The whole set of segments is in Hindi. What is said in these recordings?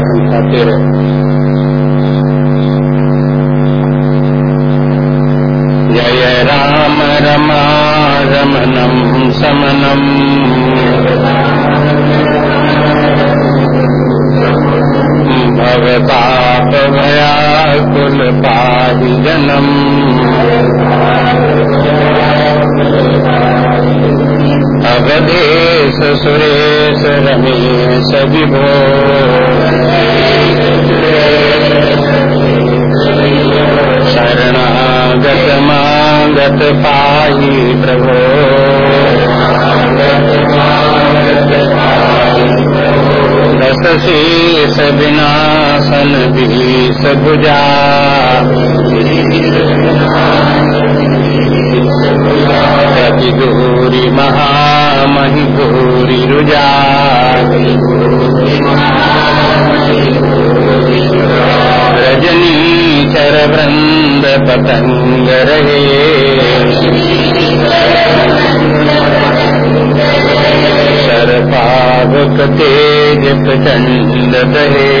दुआ खाते तेरह जय राम रमा रमनम समनम अवधेश सुरेश रमेश विभो शरणागत मागत पाही प्रभो। दस शेष विनाशन विष भुजा प्रति गौरी महामहि गौरी रुजा। रजनी चर वृंद पतंग रहे। सर पावक तेज प्रचंड दहे।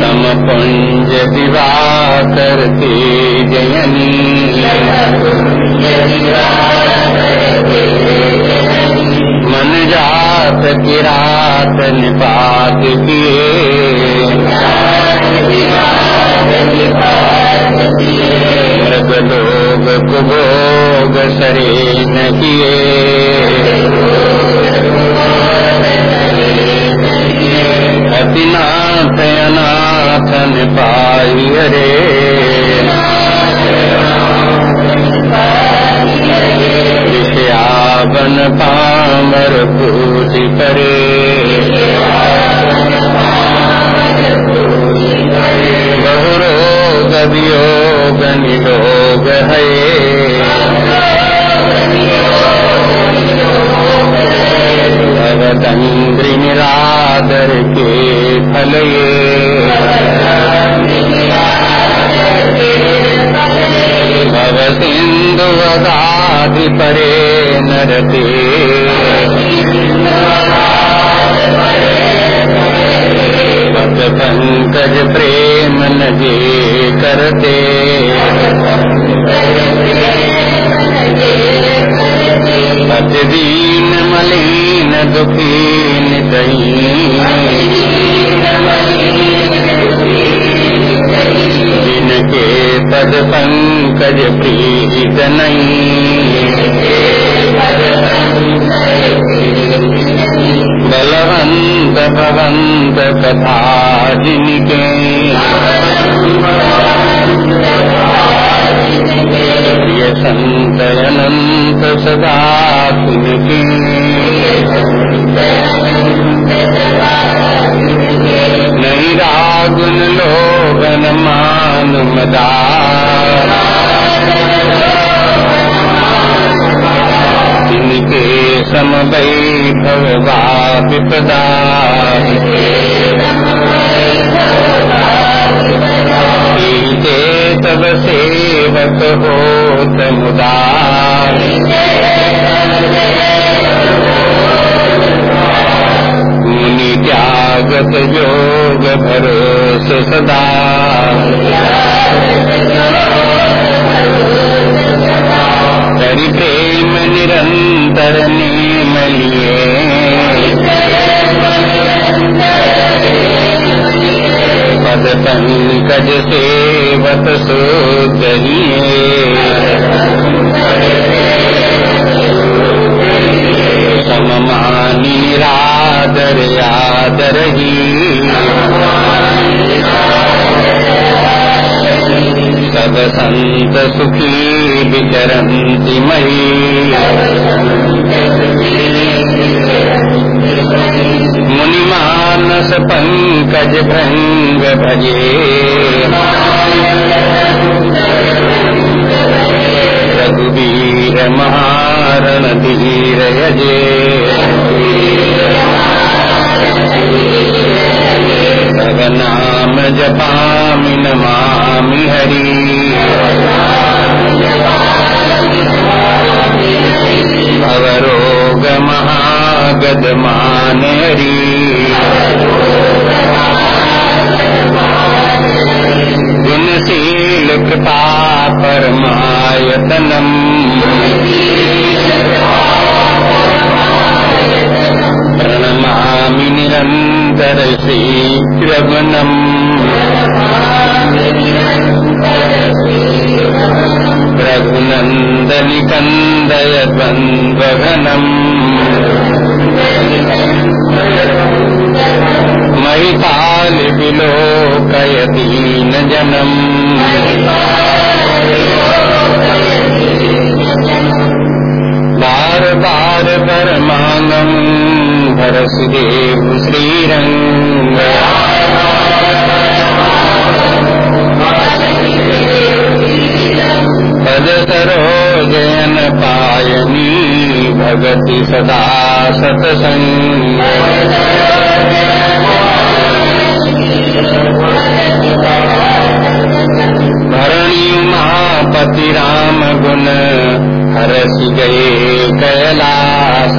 तम पुंज विवाह करते जयनी। मन जात किरात निपात किए मृग लोग कुभोग सरे न किए अतिनाथ अनाथन पाई हरे विषयावन पामर पूज करे। बहुरोग वियोग निरोग है। भगतंद्रि निरादर के फल भव सिंधु वगाधि परे नरते पंकज प्रेम नजे करते। पति दीन मलिन दुखीन जिनके पद पंकज प्रीत नहीं। बलवंत भवंत कथा जिनके संत सदा तुझके नहीं लोगन मान मदा इनके सम वैभवा विपदा कीते तब सेवक होत मुदा। मुनि त्यागत योग भरोस सदा। हरि प्रेम निरंतर गज सेवत सो करिए सममानी रादर आदर ही। सब संत सुखी विचरंती मही मुनि मानस पंकज भृंग भजे। रघुवीर महारण धीर यजे। सब नाम जपामि नमामि हरि। भवरोग महागद मान हरि गुणशील कृपा परमायतनम। निरन्तर शीघ्रवनम् रघुनन्दनिकन्दय द्वन्द्वघनम् जनम् बार बार परमानम। भरसदेव श्रीरंग पद सरोजन पायनी भगति सदा सतसंग भरणी महापति राम गुण हरस गए कैलास।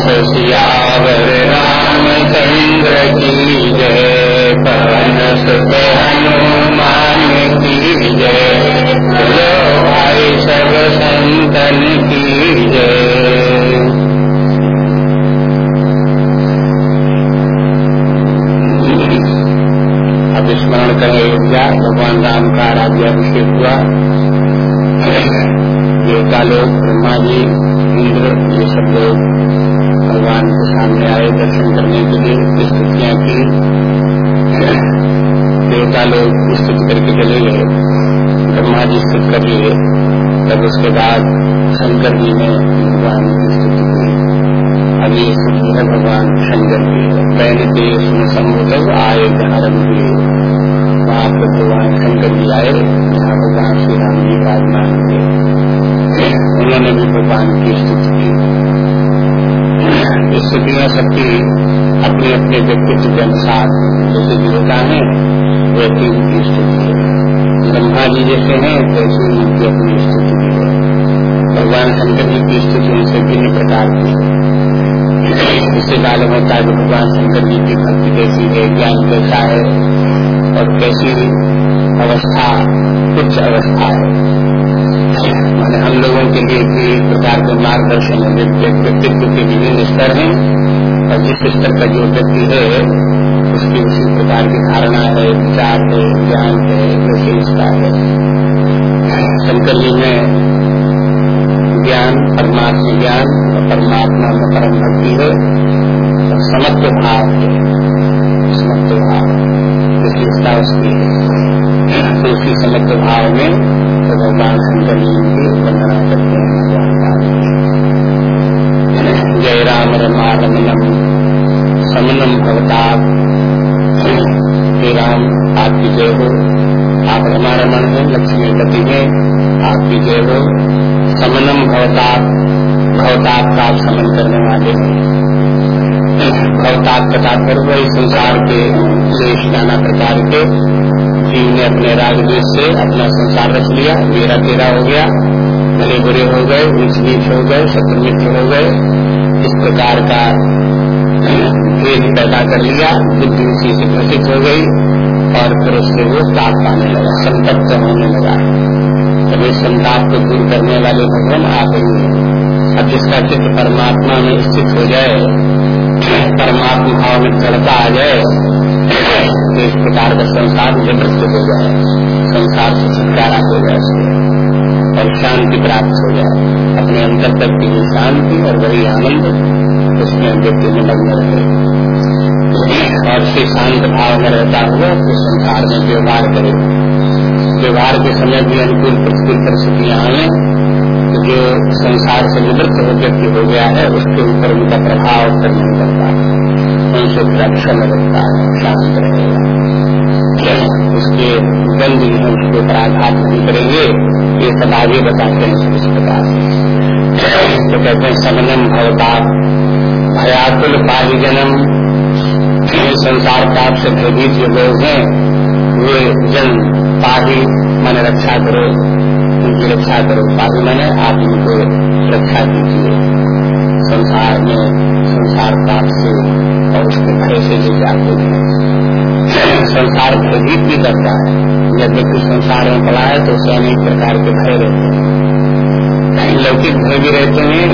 प्रदबास सियावर रामचंद्र की जय पवन सुत हनुमान की जय भाई सब संतन की जय स्मरण करें अयोध्या भगवान राम का राज्याभिषेक हुआ देवता लोग ब्रह्मा जी, इंद्र, ये सब लोग भगवान के सामने आए, दर्शन करने के लिए स्तुतियाँ की। देवता लोग स्तुति करके चले गए, ब्रह्मा जी स्थित कर लिए। तब उसके बाद शंकर जी ने भगवान की स्तुति की अभी स्तुति है भगवान शंकर की। पहले देश में संबोधक आए धारण किए वहाँ पर भगवान शंकर जी आए जहाँ भगवान श्री राम जी विराजमान उन्होंने भी भगवान की स्तुति की स्तुतियाँ सबकी अपने अपने व्यक्तित्व के अनुसार जैसे देवता है वैसे उनकी स्थिति है। ब्रह्मा जी जैसे हैं, वैसे उनकी अपनी स्तुति है। भगवान शंकर जी की स्थिति उनसे भिन्न प्रकार की है। इससे मालूम होता है कि भगवान शंकर जी की भक्ति कैसी है, ज्ञान कैसा है, और कैसी अवस्था, उच्च अवस्था है। मैंने हम लोगों के लिए भी एक प्रकार के मार्गदर्शन है व्यक्तित्व के विभिन्न स्तर हैं। और जिस स्तर का जो व्यक्ति है, उसकी उसी प्रकार की धारणा है, विचार है, ज्ञान है विशेषता है। शंकर जी में ज्ञान, परमात्मा ज्ञान और परमात्मा में परम भक्ति है, और समत्व भाव है, समत्व भाव विशेषता उसकी है तो उसी समत्व भाव में तो भगवान शंकर जी की वंदना करते हैं। जय राम रमा रमनम समनम भवताप हे राम आपकी जय हो। आप हमारा मन है लक्ष्मीपति है आपकी जय हो। समनम भवताप भवताप का आप समन करने वाले हैं। भवताप का तात्पर्य वही संसार के शेष नाना प्रकार के जीव ने अपने राग से अपना संसार रच लिया। मेरा तेरा हो गया। भले बुरे हो गए ऊंच नीच हो गए शत्रु मित्र हो गए। इस प्रकार का भेद पैदा कर लिया। बुद्धि उसी से ग्रसित हो गई और फिर उससे वो ताप पाने लगा, संतप्त होने लगा। तब इस संताप को दूर करने वाले भगवान आप ही हैं। जिसका चित्र परमात्मा में स्थित हो जाए, परमात्मा भाव में दृढ़ता आ जाए तो इस प्रकार का संसार निवृत्त हो जाए संसार से छुटकारा हो जाए उसके और शांति प्राप्त हो जाए अपने अंतर तक की भी शांति और वही आनंद, उसमें व्यक्ति में लग्न रहे। और से शांत भाव में रहता हुआ तो संसार में व्यवहार करे। व्यवहार के समय भी अनुकूल प्रतिकूल परिस्थितियाँ आए। तो जो संसार से निवृत्त व्यक्ति हो गया है, उसके ऊपर उनका प्रभाव फिर नहीं करता। उनसे रक्षण लगता है रहेगा उसके बंद है उसके ऊपर आघात नहीं करेंगे ये सब आगे बताते हैं इस प्रकार तो कहते हैं समनम भवता भयाकुल पाली जन्म संसार पाप से भयभीत जो लोग हैं वे जन पाही मन रक्षा करो उनकी रक्षा करो पाही मैंने आप उनको रक्षा कीजिए संसार में संसार पाप से और उसके भय से जो जाते हैं संसार भयभीत भी करता है। जब व्यक्ति संसार में पड़ा है तो उसे अनेक प्रकार के भय रहते हैं। लौकिक भय भी रहते हैं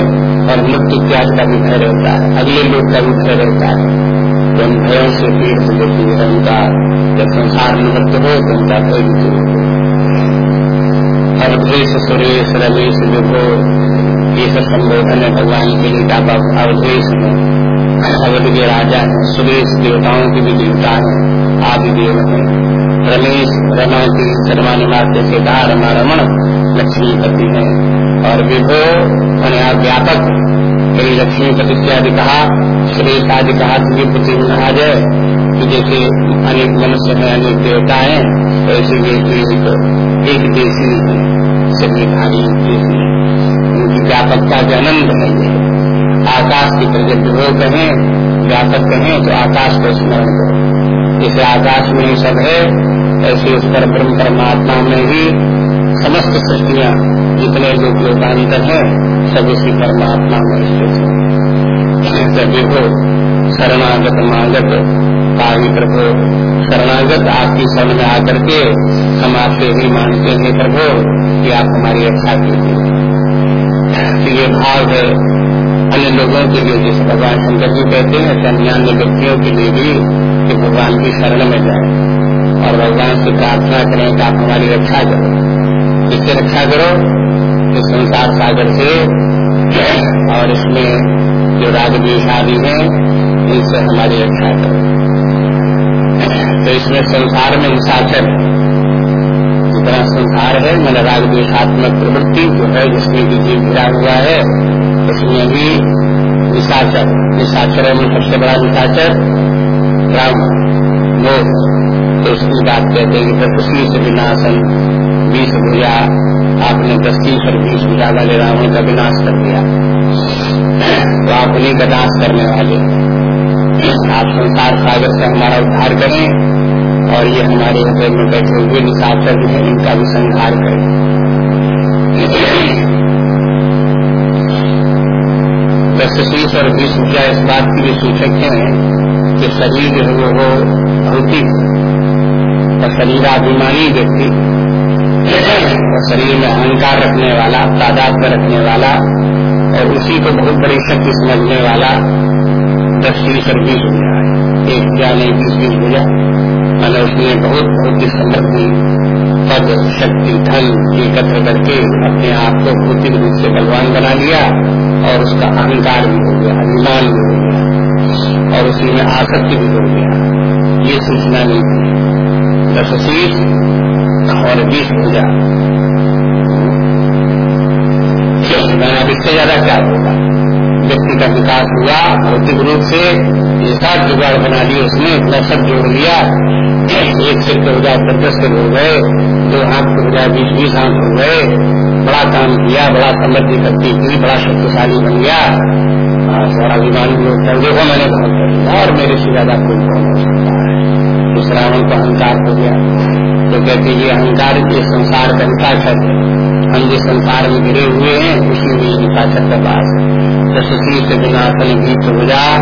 और मृत्यु इत्यादि का भी भय रहता है। अगले लोग का भी भय रहता है। तो उन भयों से पीड़ित व्यक्ति है उनका जब संसार में निवृत्त हो तो उनका भय भी अवधेश सुरेश रमेश विभो ये सब संबोधन है भगवान के लिए अवधेश में अवध के राजा है सुरेश देवताओं के भी देवता है आदि देव है रमेश रमा की शर्मा निवास जैसे रमा रमण लक्ष्मीपति है और विभो व्यापक कई लक्ष्मीपति इत्यादि कहा श्रेष्ठ आदि कहा तुझे पुत्र आ जाए कि जैसे अनेक मनुष्य है अनेक देवता है ऐसे ये एक, देशी है सभी भारी देशी उनकी व्यापकता के आनंद है ये आकाश की प्रजत वो कहें, व्यापक कहें तो आकाश को स्मरण करो। जैसे आकाश में ही सब है, ऐसे उस पर ब्रह्म परमात्मा में ही समस्त सृष्टियाँ जितने लोग लोकांतर है, सब उसी परमात्मा में स्थित है। हो शरणागत मागत पावी प्रभु, शरणागत आपकी शरण में आकर के हम आपसे ही मानते हैं प्रभो कि आप हमारी रक्षा कीजिए। ये भाव है। अन्य लोगों के लिए जैसे भगवान शंकर जी कहते हैं ऐसे अन्य व्यक्तियों के लिए भी कि भगवान की शरण में जाए। और भगवान से प्रार्थना करें कि आप हमारी रक्षा करो। किससे रक्षा करो इस संसार सागर से और इसमें जो द्वेष आदि है, इनसे हमारी रक्षा करो। तो इसमें संसार में निशाचर जितना संसार है मन राग द्वेषात्मक प्रवृत्ति जो है, जिसमें भी जीव घिरा हुआ है, उसमें भी निशाचर निशाचर में सबसे बड़ा निशाचर राम मोह तो उसकी बात कहते हैं कि उसी से विनाशन, बीस भूजा, आपने दस तीस और बीस भूजा वाले रावण का विनाश कर दिया। तो आप उन्हीं का दास करने वाले आप संसार सागर से हमारा उद्धार करें। और ये हमारे हृदय में बैठे हुए निशाचर हैं इनका भी संहार करें। दस और बीस ऊर्जा इस बात की भी सूचक है कि शरीर जो है वो भौतिक और शरीराभिमानी व्यक्ति और शरीर में अहंकार रखने वाला, तादाद में रखने वाला, और उसी को बहुत बड़ी शक्ति समझने वाला दस तीस और बीस हो गया एक पूजा नहीं, बीस बीस पूजा मैंने उसने बहुत बहुत समृद्धि पद, शक्ति, धन एकत्र करके अपने आप को भौतिक रूप से बलवान बना लिया और उसका अहंकार भी हो गया, अभिमान भी हो गया, और उसी में आसक्ति भी हो गया, ये सूचना नहीं थी। दस शीश और बीस पूजा। इससे ज़्यादा क्या होगा? व्यक्ति का विकास हुआ भौतिक रूप से ऐसा जुगाड़ बना लिया उसने, इतना सब जोड़ लिया। एक सिर के दस दस सिर हो गए, दो हाथ के जाए बीस बीस हाथ हो गए। बड़ा काम किया, बड़ा समृद्धि करती की, बड़ा शक्तिशाली बन गया। बड़ा अभिमान भी होता देखो, मैंने बहुत कर दिया। और मेरे से ज़्यादा कोई कौन हो सकता है। उस रावण को अहंकार हो गया। तो कहते ये अहंकार के संसार का हिताक्षर है। हम जिस संसार में गिरे हुए हैं, उसी में हिताक्षर का पास है। सुशी से विनाशन गीत हो जा,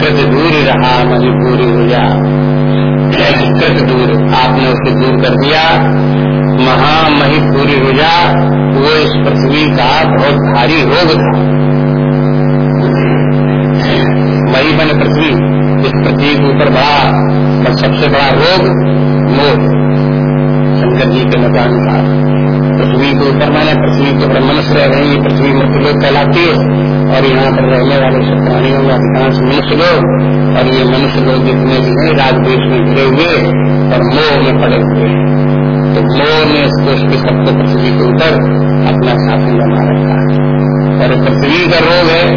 कृत दूर रहा मजबूरी हो जा। कृत दूर, आपने उसे दूर कर दिया। महामही पूरी हो जा, वो इस पृथ्वी का बहुत भारी रोग था। वही बने पृथ्वी, इस पृथ्वी के ऊपर बड़ा सबसे बड़ा रोग मोह। शंकर जी के मकान मतानुसार। पृथ्वी के ऊपर माने, पृथ्वी के मनुष्य रह रहे हैं पृथ्वी मृत्यु कहलाती है। और यहाँ पर रहने वाले सब प्राणियों में अधिकांश मनुष्य लोग, और ये मनुष्य लोग जितने भी हैं, राजदेश में घिरे हुए और मोह में पड़े हुए हैं। तो मोह ने इसको उसके सबको पृथ्वी के ऊपर अपना शासन बना रखा है। और पृथ्वी का रोग है,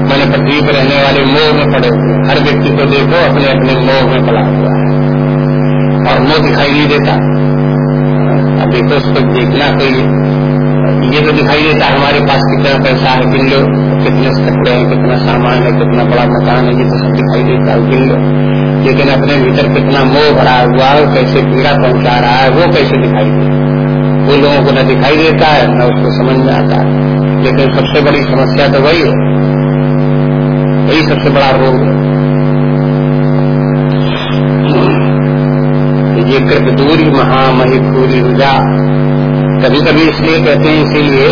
मैंने पृथ्वी पर रहने वाले मोह में पड़े हुए हर व्यक्ति को देखो अपने अपने मोह में पड़ा हुआ है। और मोह दिखाई नहीं देता। देखो उसको देखना कोई ये तो दिखाई देता है हमारे पास कितना पैसा है गिन लो कितने कपड़े हैं, कितना सामान है, कितना बड़ा मकान है, ये तो सब दिखाई देता है गिन लो लेकिन अपने भीतर कितना मोह भरा हुआ है, कैसे पीड़ा पहुँचा रहा है, वो कैसे दिखाई देता वो लोगों को न दिखाई देता है, न उसको समझ में आता है। लेकिन सबसे बड़ी समस्या तो वही है। वही सबसे बड़ा रोग है। ये कृप दूरी महामही पूरी रुजा कभी कभी इसलिए कहते हैं इसीलिए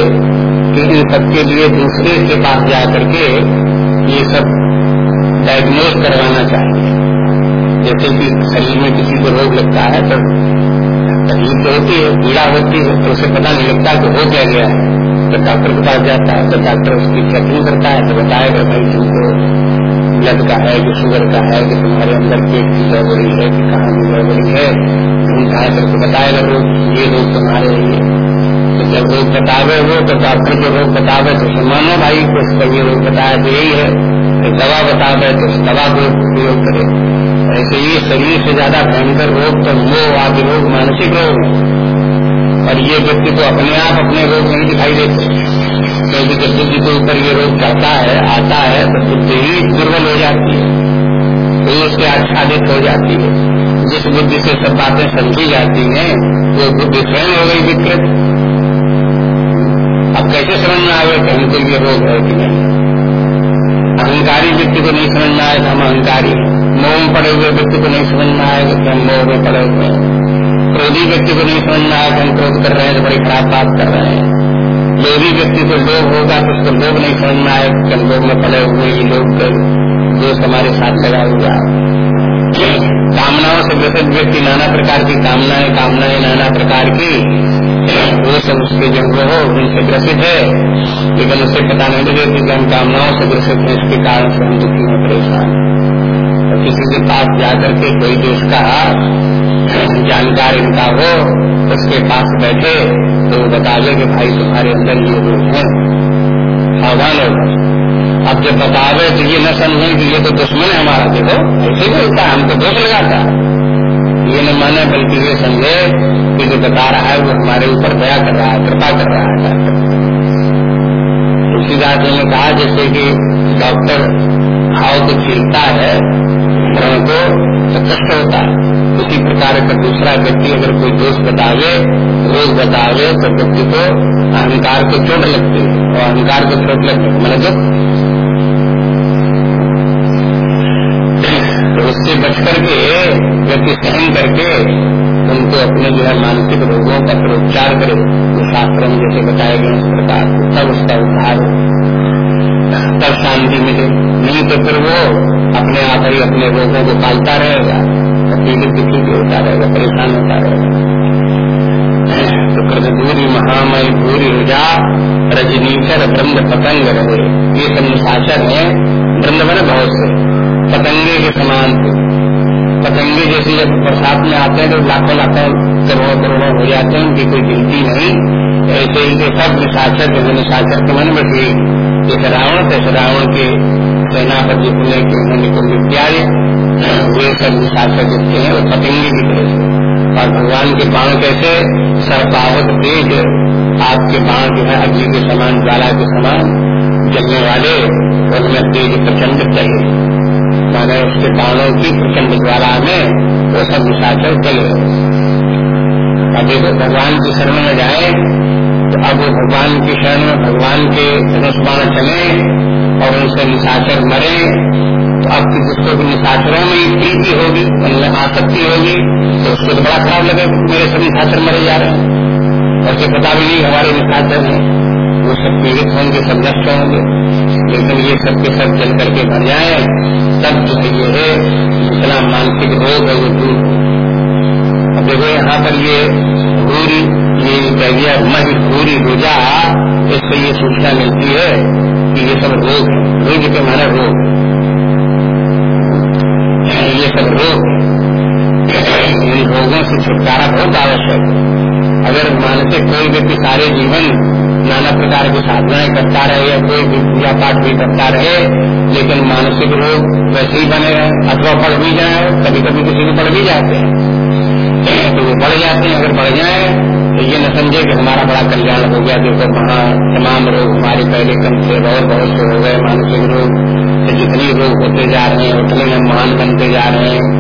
कि इन सबके लिए दूसरे के पास जा करके ये सब डायग्नोज करवाना चाहिए जैसे कि शरीर में किसी को रोग लगता है तो तकलीफ़ तो होती है, पीड़ा होती है तो उसे पता नहीं लगता कि हो क्या गया है। तो डॉक्टर के पास जाता है तो डॉक्टर उसकी चेकिंग करता है तो बताएगा भाई तुमको ब्लड का है कि शुगर का है कि तुम्हारे अंदर पेट की गड़बड़ी है, कि कहाँ की गड़बड़ी है ढूंढ करके बताएगा रोग ये रोग तुम्हारे लिए। तो जब रोग बतावे, वो तो डॉक्टर जो रोग बतावे तो मानो भाई को उसका ये रोग बताया तो यही है। तो दवा बतावे तो उस दवा को उपयोग करे। ऐसे ही शरीर से ज़्यादा भयंकर रोग तो मोह आदि रोग, मानसिक रोग। और ये व्यक्ति को अपने आप अपने रोग नहीं दिखाई देते। क्योंकि जब बुद्धि के ऊपर ये रोग चढ़ता है, आता है तो बुद्धि ही दुर्बल हो जाती है। तो उसके आच्छादित हो जाती है। जिस बुद्धि से सब बातें समझी जाती हैं, वो बुद्धि स्वयं हो गई विकृत। अब कैसे समझ में आवे कि हमको ये रोग है कि नहीं? अहंकारी व्यक्ति को नहीं समझ में आए तो हम अहंकारी मोह में पड़े हुए व्यक्ति को नहीं समझ में आएगा कि हम मोह में पड़े हुए हैं। क्रोधी व्यक्ति को नहीं समझ में आया कि हम क्रोध कर रहे हैं तो बड़ी खराब बात कर रहे हैं। लोभी व्यक्ति को लोभ होगा तो उसको लोभ नहीं समझ में आए कि लोग में पड़े हुए ये लोग दोस्त हमारे साथ लगा हुआ कामनाओं से ग्रसित व्यक्ति नाना प्रकार की कामनाएँ कामनाएँ नाना प्रकार की, वो सब उसके जो हो, उनसे ग्रसित है। लेकिन उसे पता नहीं लगे कि हम कामनाओं से ग्रसित है इसके कारण से हम दुखी में परेशान तो किसी के पास जाकर के कोई जो उसका जानकार इनका हो, उसके पास बैठे तो वो बता दे कि भाई तुम्हारे अंदर ये रोग है। सावधान हो अब जब बतावे तो ये न समझे कि ये तो दुश्मन है हमारा, देखो, ऐसे ही होता है, हमको दोष लगाता है। ये न माने, बल्कि ये समझे कि जो बता रहा है, वो हमारे ऊपर दया कर रहा है, कृपा कर रहा है। तुलसीदास जी ने कहा, जैसे कि डॉक्टर घाव को छीलता है व्रण को तो कष्ट होता है। उसी प्रकार का दूसरा व्यक्ति अगर कोई दोष बतावे, रोग बतावे तो व्यक्ति को अहंकार को चोट लगती है। और अहंकार को चोट लगती है मतलब तो उससे बच करके व्यक्ति सहन करके उनको अपने जो है मानसिक रोगों का फिर उपचार करे। शास्त्र जैसे बताए गए उस प्रकार, तब उसका उद्धार हो। तब शांति मिले। नहीं तो फिर वो अपने आप ही अपने रोगों को पालता रहेगा पीड़ित दुखी भी होता रहेगा, परेशान होता रहेगा। तो कृतभूरी महामय भूरी रुजा रजनीकर वृंद पतंग रहे। ये निशाचर है वृंदवन बहुत से। पतंगे के समान थे। पतंगे जैसे जब बरसात में आते हैं तो लाखों लाखों करोड़ों करोड़ों हो जाते हैं, उनकी कोई गिनती नहीं। ऐसे ही सब निशाचर जैसे निशाचर के मन में जैसे रावण थे रावण के सेनापति पुण्य के उन्होंने कुछ इत्यादि, वे सब शासक जितने हैं, वो पतंगे की तरह और भगवान के बाण कैसे? सर्पावत तेज, आपके बाण जो है अग्नि के समान, ज्वाला के समान जलने वाले उनमें तेज प्रचंड चाहिए माने उसके बाणों की प्रचंड ज्वाला में वो सब निशाचर चले। अब देखो, भगवान की शरण में जाए तो अब वो भगवान की शरण, भगवान के बाण चले और उनसे निशाचर मरे। तो आपकी जिसको भी निशाचरों में प्रीति होगी, उनमें आसक्ति होगी तो उसको तो बड़ा खराब लगे, मेरे सब निशाचर मरे जा रहे हैं। और उसे पता भी नहीं हमारे निशाचर हैं। वो सब पीड़ित होंगे, सब नष्ट होंगे। लेकिन ये सब के सब जल करके भर जाए। तब जो है ये है, जितना मानसिक रोग है वो दूर। अब देखो यहाँ पर ये पूरी ये कह दिया मही पूरी रोजा इससे ये सूचना मिलती है कि ये सब रोग रोग के माना रोग ये सब रोग इन रोगों से छुटकारा बहुत आवश्यक है। अगर मानसिक कोई व्यक्ति सारे जीवन नाना प्रकार की साधनाएँ करता रहे या कोई भी पूजा पाठ भी करता रहे, लेकिन मानसिक रोग वैसे ही बने रहे, अथवा बढ़ भी जाए कभी कभी किसी को बढ़ भी जाते हैं। तो वो बढ़ जाते हैं, अगर बढ़ जाए तो ये न समझे कि हमारा बड़ा कल्याण हो गया देखो वहाँ तमाम रोग हमारे पहले कम थे और बहुत से हो गए, मानसिक रोग। तो जितने रोग होते जा रहे हैं, उतने हम महान बनते जा रहे हैं,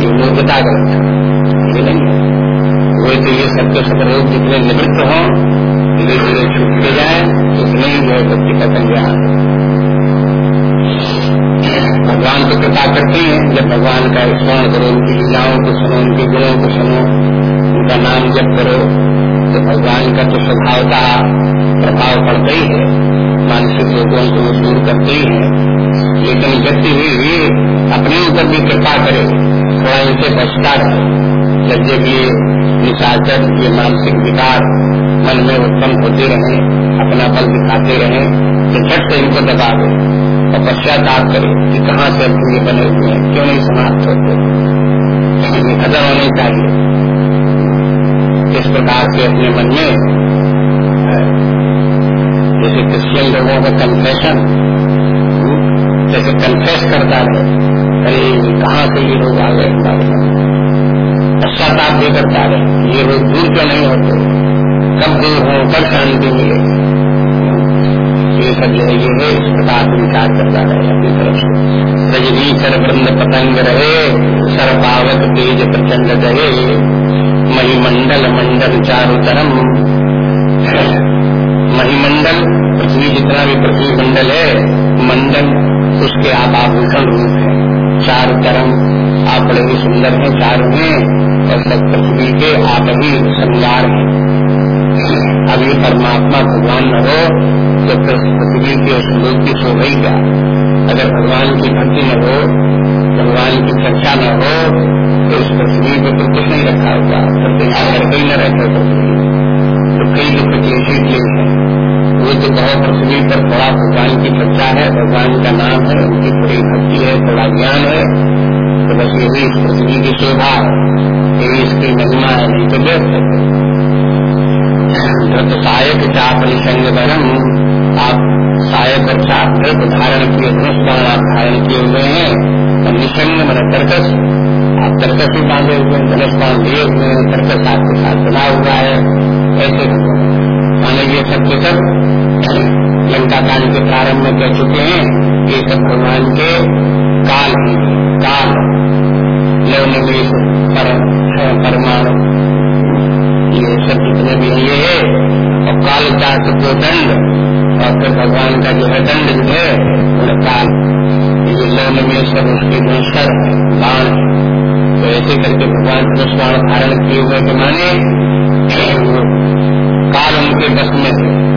ये मूर्खता गलत ये नहीं वही तो ये सबके सब रोग जितने निवृत्त हों धीरे धीरे छूटते जाए उतने ही जो है व्यक्ति का कल्याण। भगवान तो कृपा करते हैं। जब भगवान का स्मरण करो, उनकी लीलाओं को सुनो, उनके गुणों को सुनो, उनका नाम जप करो तो भगवान का तो स्वभाव का प्रभाव पड़ता ही है। मानसिक रोगों को दूर करते ही है। लेकिन व्यक्ति भी अपने ऊपर भी कृपा करे, थोड़ा इनसे बचता रहे जब जब ये निशाचर ये मानसिक विकार मन में उत्पन्न होते रहे, अपना बल दिखाते रहे तो झट से इनको दबा दो। और पश्चाताप करे कि कहाँ से अब ये बने हुए हैं? क्यों नहीं समाप्त होते? खत्म होने चाहिए। इस प्रकार से अपने मन में जैसे क्रिश्चियन लोगों का कन्फेशन जैसे कन्फेस करता रहे अरे, कहाँ से ये लोग आ गए? पश्चाताप भी करता रहे ये लोग दूर क्यों नहीं होते? कब दूर हो, कब शांति मिले? ये सब जो है ये है इस प्रकार से विचार करता रहे अपनी तरफ़ से। रजनी सर वृंद पतंग रहे सर पावक तेज प्रचंड रहे मणिमंडल मंडल चारु तरम। मणिमंडल पृथ्वी जितना भी पृथ्वी मंडल है, मंडल उसके आप आभूषण रूप है। चार तरम आप बड़े ही सुंदर हैं, चारों हैं, और सब पृथ्वी के आप ही श्रृंगार हैं। अब ये परमात्मा भगवान न हो तो पृथ्वी के उस लोग की शोभा ही क्या? अगर भगवान की भक्ति न हो, भगवान की चर्चा न हो तो इस पृथ्वी पर तो कुछ नहीं रखा होगा। प्रतिष्ठा कहीं न रहते पृथ्वी। तो कई दुख क्लेशी क्लेश है। वो तो कहो पृथ्वी पर थोड़ा भगवान की चर्चा है। भगवान का नाम है उनकी थोड़ी भक्ति है थोड़ा ज्ञान है। तो बस यही पृथ्वी की शोभा है। यही इसकी महिमा है, नहीं तो व्यस्त धृत सायक चाप निसंग बरम आप सायक और चाप धृत धारण किए धनुष बाण आप धारण किए हुए हैं। और निसंग मन तर्कस। आप तर्कस भी बांधे हुए हैं धनुष बाण लिए हुए हैं, तर्कस आपके साथ बना हुआ है। ऐसे माने ये सब के सब लंका कांड के प्रारंभ में कह चुके हैं। ये सब भगवान के काल काल। लवनिवेश पर परमाणु। ये सब जितने भी ये है। और काल चाट जो दंड, और फिर भगवान का जो है दंड जो है काल। ये में सब उसके दूसर बाण तो ऐसे करके भगवान बाण धारण किए हुए के माने काल उनके बस में है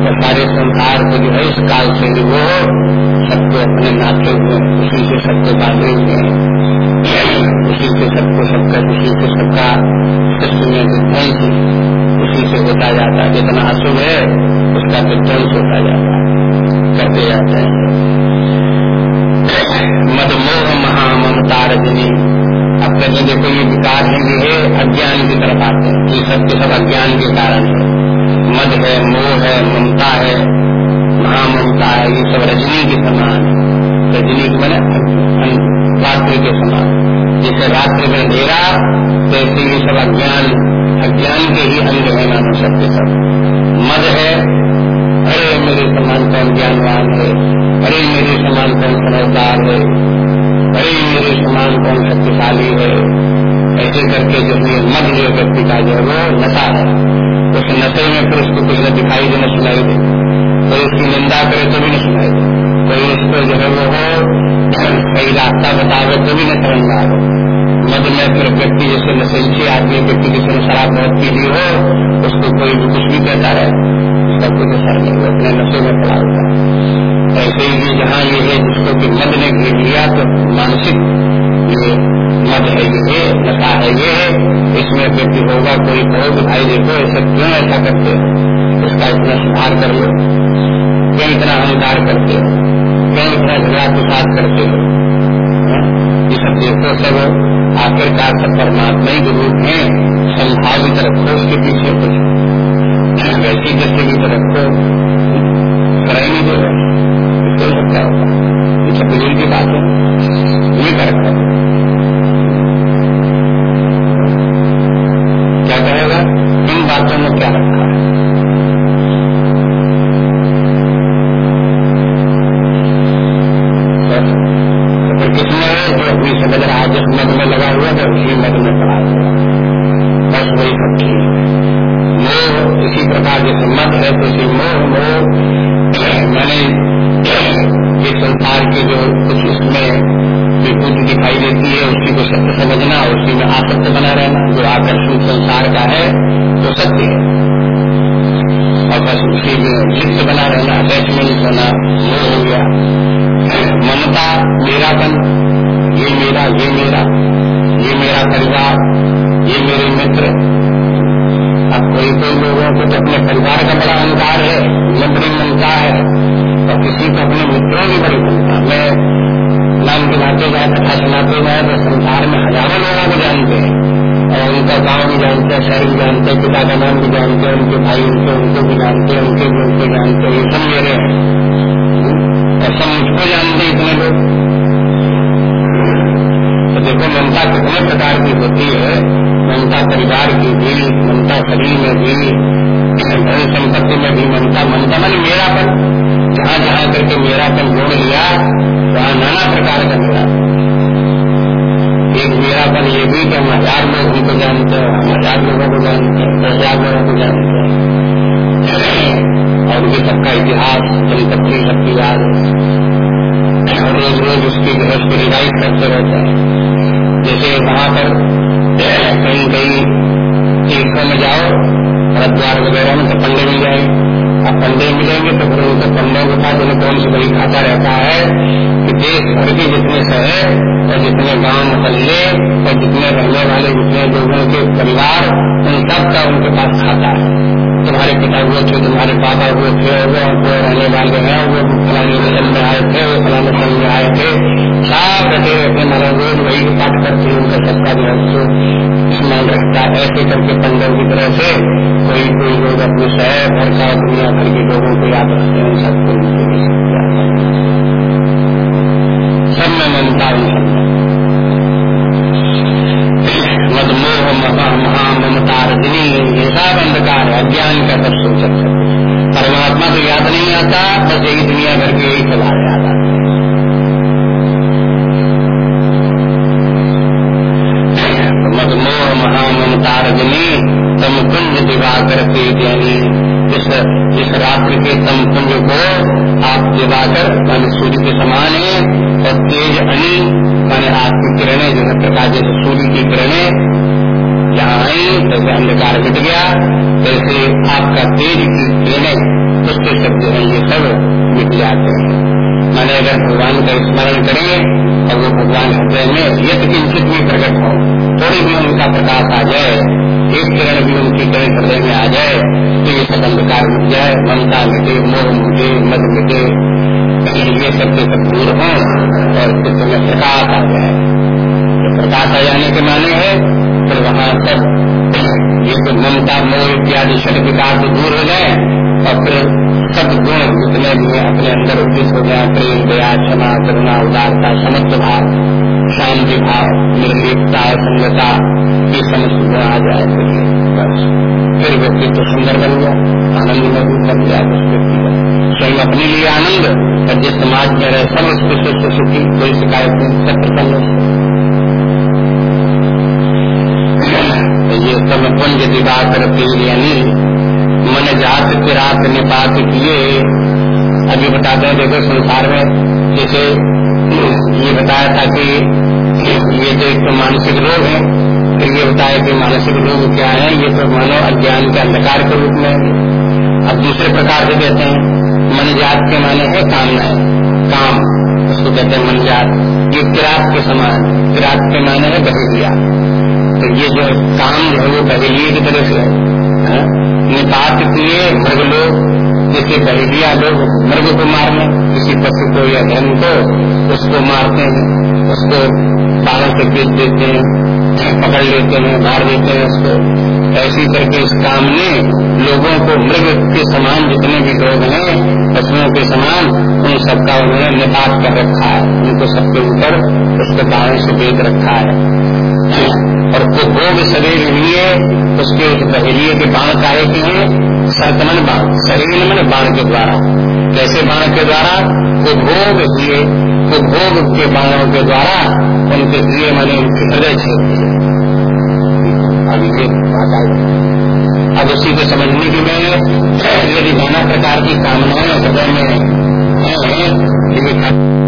तो सारे संसार को जो है इस काल से जो वो सबको अपने नाते हुए, उसी से सबको बांधे हुए हैं। उसी से सबको, सबका, उसी से सबका सृष्टि में विध्वंस उसी से होता जाता है। जितना अशुभ है, उसका विध्वंस होता जाता है। करते जाते हैं। मदमोह महाममता रजनी अब कहते देखो ये विकार है ये है, अज्ञान की तरफ़ आते हैं। ये सब के सब अज्ञान के कारण है। मद है, मोह है, ममता है, महाममता है, ये सब रजनी के समान है। रजनी के मैंने रात्रि के समान जैसे रात्रि में अंधेरा, वैसे ये सब अज्ञान अज्ञान के ही अंग है मानो सबके सब। मद है, अरे मेरे समान कौन ज्ञानवान है? अरे मेरे समान कौन समझदार है? अरे मेरे समान कौन शक्तिशाली है। ऐसे करके जो है मद जो व्यक्ति का जो है वो नशा है। उस नशे में फिर उसको कुछ न दिखाई दे न सुनाई दे। कोई उसकी निंदा करे तो भी न सुनाई दे। कोई उसको जो है वो हो सही रास्ता बतावे तो भी न समझ में आवे मद में फिर व्यक्ति जैसे नशेची आदमी व्यक्ति किसी शराब बहुत पी ली हो, उसको कोई भी कुछ भी कहता रहे, उसका कुछ असर नहीं अपने नशे में पड़ा होता है। ऐसे ही जहाँ ये है, जिसको कि मद ने घेर लिया तो मानसिक ये मद है, ये है नशा है, ये है। इसमें व्यक्ति होगा, कोई कि भाई देखो, ऐसा क्यों ऐसा करते हो? इसका इतना सुधार कर लो। क्यों इतना अहंकार करते हो? क्यों इतना झगड़ा प्रसाद करते हो? हाँ? ये सब देखो, सब आखिरकार सब परमात्मा ही रूप है। संभावित रखो उसके पीछे कुछ। वैसी जैसे भी को कराई नहीं देगा इसको सकता होगा ये सब बुज़ुर्ग की बात है। ये कर रखा क्या कहेगा इन बातों में क्या रखा है तो किसने है जो अपनी समझ रहा है जिस मत में लगा हुआ है उसी मत में पड़ा हुआ बस वही सब ठीक मोह इसी प्रकार जैसे मत है तो इसी मोह मोह मैंने ये संसार के जो कुछ उसमें विभूति दिखाई उसी को सत्य समझना और उसी में आसक्त बना रहना, जो आकर्षण संसार का है तो सत्य है। और बस उसी में लिप्त बना रहना अटैचमेंट होना मोह हो गया। ममता, मेरापन, ये मेरा ये मेरा ये मेरा परिवार, ये मेरे मित्र। अब कोई कोई लोगों को तो अपने परिवार का बड़ा अहंकार है मैं बड़ी ममता है, और किसी को अपने मित्रों की बड़ी ममता। मैं नाम गिनाते जाए कथा सुनाते जाए तो संसार में हज़ारों लोगों को जानते हैं। और उनका गाँव भी जानते हैं, शहर भी जानते हैं, पिता का नाम भी जानते हैं, उनके भाई उनके, उनको भी जानते हैं, उनके भी उनको जानते हैं, ये सब मेरे हैं। और सब मुझको जानते हैं इतने लोग। तो देखो, ममता कितने प्रकार की होती है। ममता परिवार की भी, ममता शरीर में भी धन संपत्ति में भी, ममता ममता मन मेरापन जहाँ जहाँ करके मेरा मेरापन जोड़ लिया, वहाँ नाना प्रकार का मेरा। एक मेरापन ये भी कि हम हज़ार लोग उनको जानते हैं, हम हज़ार लोगों को जानते हैं हज़ार लोगों को जानते हैं। और उनके सबका इतिहास संपत्ति सबकी याद और रोज रोज उसकी गृहस्थ रिवाइज करते रहते हैं। जैसे वहाँ पर कहीं कहीं तीर्थों में जाओ, हरिद्वार वगैरह में तो पंडे मिल जाएँगे। अब पल्ले मिलेंगे तो फिर उनके के पास उन्हें कौन सी बड़ी खाता रहता है, कि देश भर के जितने शहर और जितने गाँव, मोहल्ले और जितने रहने वाले, जितने लोगों के परिवार, उन सब का उनके पास खाता है। तुम्हारे पिता हुए थे, तुम्हारे पापा हुए थे, वो वो रहने वाले हैं, वो फलाने वज़न में आए थे, वो फलाने सन में आए थे। सब रटे रहते रोज वही पाठ करते उनका सबका जो है स्मरण रखता है, ऐसे करके पंडों की तरह से कोई कोई लोग अपने शहर भर का, दुनिया भर के लोगों को याद रखते हैं सबको सब में मनता मदमोह महा महा ममता रजनी सब अंधकार है। अज्ञान का सब सोचक परमात्मा तो याद नहीं आता, बस यही दुनिया भर के यही याद आता महाममतारजनी तम कुंज दिवाकर तेज यानी इस इस रात्रि के तम कुंज को आप दिवाकर मान सूर्य के समान है, और तेज अनी मान आपकी किरणें जो है प्रकाश जैसे सूर्य की किरणें जहाँ आई जैसे अंधकार घट गया जैसे आपका तेज की किरणें उसके शब्द है, ये सब मिट जाते हैं। मैंने अगर भगवान का स्मरण करेंगे और वो भगवान हृदय में यद किंचित भी प्रकट हो। थोड़ी भी उनका प्रकाश आ जाए, एक किरण भी उनकी किरण हृदय में आ जाए तो ये सब अंधकार मिट जाए, ममता मिटे, मोह मिटे मध मिटे। ये सब के सब दूर हो, और चित्र में प्रकाश आ जाए। तो प्रकाश आ जाने के माने है फिर वहाँ सब ये तो ममता मोह इत्यादि शट विकार तो दूर हो जाए और फिर सब गुण जितने भी अपने अंदर उचित हो गया प्रेम, दया, क्षमा, करुणा, उदारता, समस्त भाव, शांति भाव निर्लिपता संगता, ये समझ गुण आ जाए फिर बस। फिर व्यक्ति तो सुंदर बन गया, आनंद में भी बन गया उस व्यक्ति का स्वयं अपने लिए आनंद, और जिस समाज में रहे सब उसके सुख सुखी, कोई शिकायत नहीं, सब प्रसन्न तो ये सब पुंज दिवाकर पीर यानी मन जात किरात निपात किए। अभी बताते हैं देखो संसार में जैसे ये बताया था कि ये तो एक तो मानसिक रोग है, फिर ये बताया कि मानसिक रोग क्या है, ये तो मानो अज्ञान के अंधकार के रूप में अब दूसरे प्रकार से कहते हैं, मन जात के माने है कामना है, काम। उसको कहते हैं मन जात। ये किरात के समान, किरात के माने है बहेलिया तो ये जो काम है, वो बहेलिए की तरह से है। निपात किए मृग लोग, जैसे बहेलिया लोग, मृग को मारने, किसी पशु को या धन को, उसको मारते हैं, उसको बालों से बेच देते हैं, पकड़ लेते हैं, मार देते हैं उसको। ऐसी करके इस काम ने लोगों को मृग के समान जितने भी लोग हैं, पशुओं के समान, उन सबका उन्होंने निपात कर रखा है। उनको सबके ऊपर उसके बाणों से बेच रखा है। और भोग शरीर लिए उसके उस बहेलिए के बाण काहे के हैं? सरतमन बाण। शरीर मन बाण के द्वारा। कैसे बाण के द्वारा? उपभोग दिए उपभोग के बाणों के द्वारा उनके दिए मैंने उनके हृदय छेद दिए अब ये बात अब उसी को समझने की में, यदि नाना प्रकार की कामनाएँ हृदय में है ये